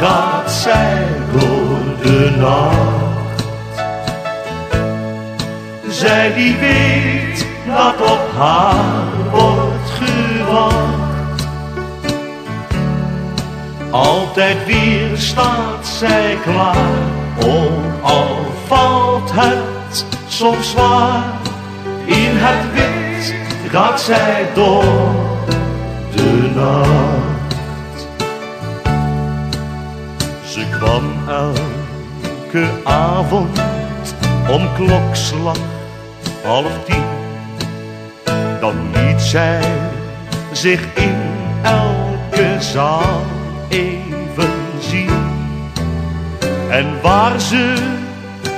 gaat zij door de nacht. Zij die weet dat op haar wordt gewacht. Altijd weer staat zij klaar, oh al valt het soms zwaar. In het wit gaat zij door de nacht. Kwam elke avond om klokslag half tien. Dan liet zij zich in elke zaal even zien. En waar ze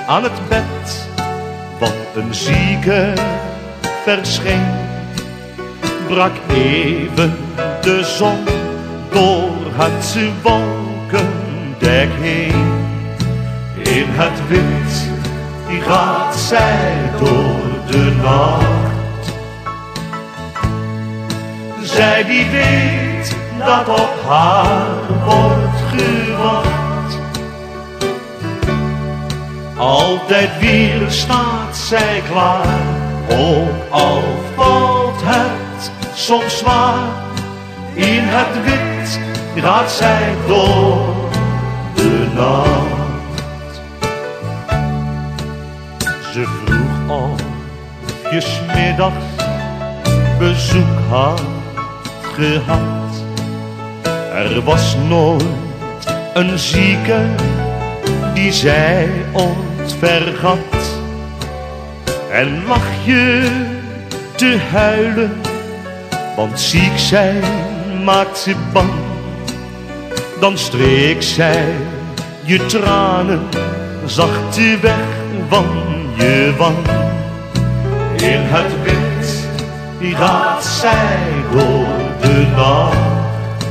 aan het bed van een zieke verscheen, brak even de zon door het wolkendek heen. In het wit die gaat zij door de nacht. Zij die weet dat op haar wordt gewacht. Altijd weer staat zij klaar, oh al valt het soms zwaar. In het wit gaat zij door nacht. Ze vroeg of je smiddags bezoek had gehad. Er was nooit een zieke die zij ontvergat. En lag je te huilen, want ziek zijn maakt ze bang. Dan streek zij je tranen zacht weg van je wang. In het wit gaat zij door de nacht.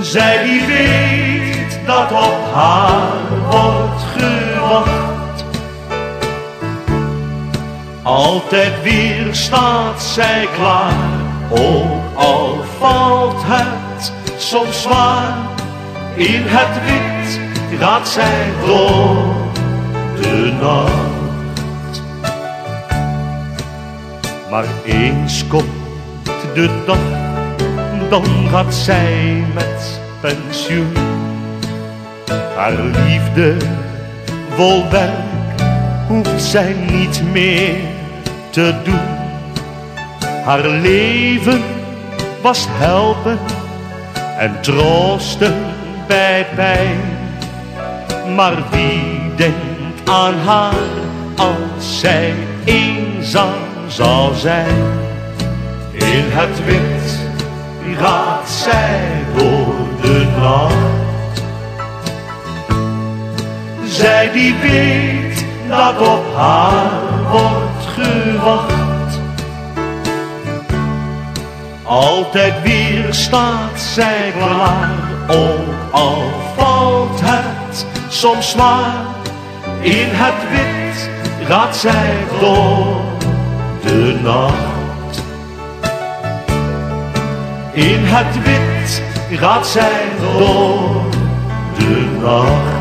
Zij die weet dat op haar wordt gewacht. Altijd weer staat zij klaar, ook al valt het soms zwaar. In het wit gaat zij door de nacht. Maar eens komt de dag, dan gaat zij met pensioen. Haar liefde vol werk hoeft zij niet meer te doen. Haar leven was helpen en troosten bij pijn. Maar wie denkt aan haar als zij eenzaam zal zijn? In het wit gaat zij door de nacht. Zij die weet dat op haar wordt gewacht. Altijd weer staat zij klaar, ook al valt het soms zwaar. In het wit gaat zij door de nacht. In het wit gaat zij door de nacht.